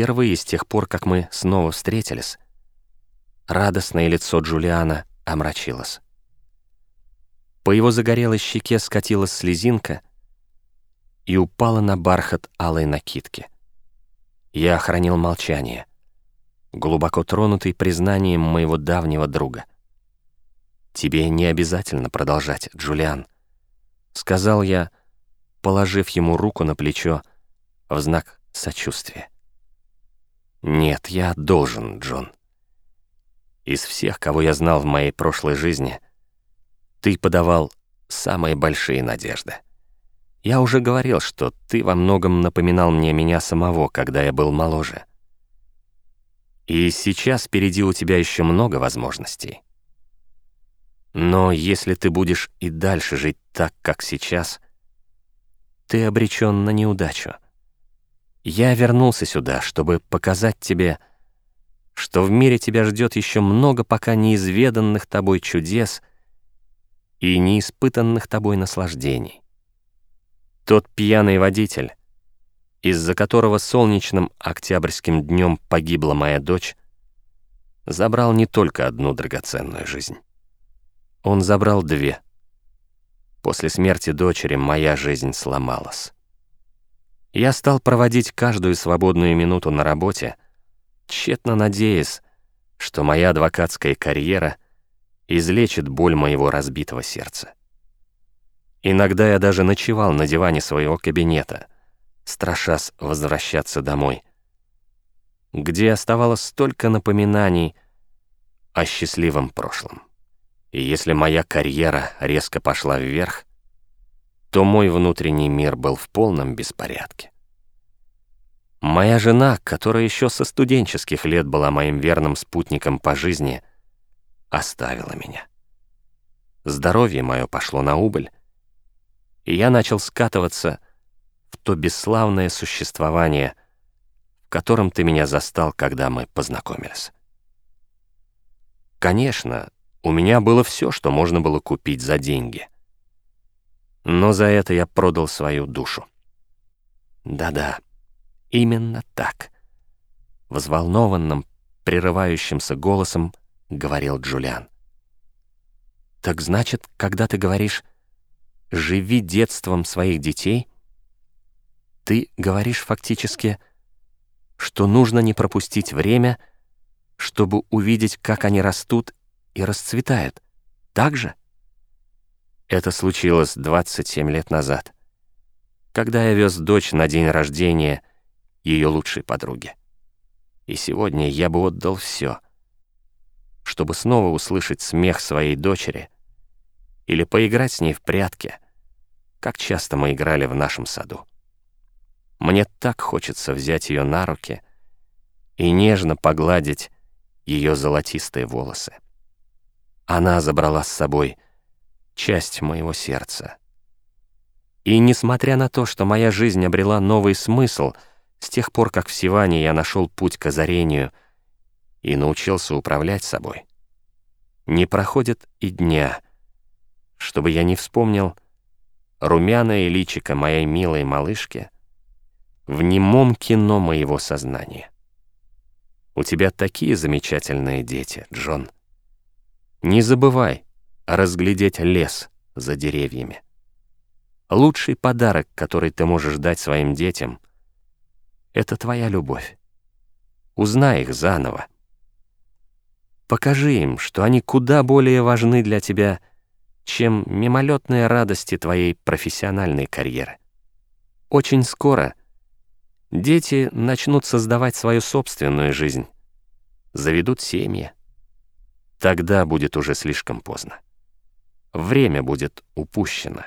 впервые с тех пор, как мы снова встретились, радостное лицо Джулиана омрачилось. По его загорелой щеке скатилась слезинка и упала на бархат алой накидки. Я охранил молчание, глубоко тронутый признанием моего давнего друга. «Тебе не обязательно продолжать, Джулиан», — сказал я, положив ему руку на плечо в знак сочувствия. «Нет, я должен, Джон. Из всех, кого я знал в моей прошлой жизни, ты подавал самые большие надежды. Я уже говорил, что ты во многом напоминал мне меня самого, когда я был моложе. И сейчас впереди у тебя еще много возможностей. Но если ты будешь и дальше жить так, как сейчас, ты обречен на неудачу. Я вернулся сюда, чтобы показать тебе, что в мире тебя ждет еще много пока неизведанных тобой чудес и неиспытанных тобой наслаждений. Тот пьяный водитель, из-за которого солнечным октябрьским днем погибла моя дочь, забрал не только одну драгоценную жизнь. Он забрал две. После смерти дочери моя жизнь сломалась. Я стал проводить каждую свободную минуту на работе, тщетно надеясь, что моя адвокатская карьера излечит боль моего разбитого сердца. Иногда я даже ночевал на диване своего кабинета, страшась возвращаться домой, где оставалось столько напоминаний о счастливом прошлом. И если моя карьера резко пошла вверх, то мой внутренний мир был в полном беспорядке. Моя жена, которая еще со студенческих лет была моим верным спутником по жизни, оставила меня. Здоровье мое пошло на убыль, и я начал скатываться в то бесславное существование, в котором ты меня застал, когда мы познакомились. Конечно, у меня было все, что можно было купить за деньги — но за это я продал свою душу. Да-да, именно так. Взволнованным, прерывающимся голосом говорил Джулиан. Так значит, когда ты говоришь «живи детством своих детей», ты говоришь фактически, что нужно не пропустить время, чтобы увидеть, как они растут и расцветают. Так же? Это случилось 27 лет назад, когда я вез дочь на день рождения ее лучшей подруги. И сегодня я бы отдал все, чтобы снова услышать смех своей дочери или поиграть с ней в прятки, как часто мы играли в нашем саду. Мне так хочется взять ее на руки и нежно погладить ее золотистые волосы. Она забрала с собой — часть моего сердца. И несмотря на то, что моя жизнь обрела новый смысл, с тех пор, как в Сиване я нашел путь к озарению и научился управлять собой, не проходит и дня, чтобы я не вспомнил румяное личико моей милой малышки в немом кино моего сознания. У тебя такие замечательные дети, Джон. Не забывай, разглядеть лес за деревьями. Лучший подарок, который ты можешь дать своим детям, это твоя любовь. Узнай их заново. Покажи им, что они куда более важны для тебя, чем мимолетные радости твоей профессиональной карьеры. Очень скоро дети начнут создавать свою собственную жизнь, заведут семьи. Тогда будет уже слишком поздно время будет упущено.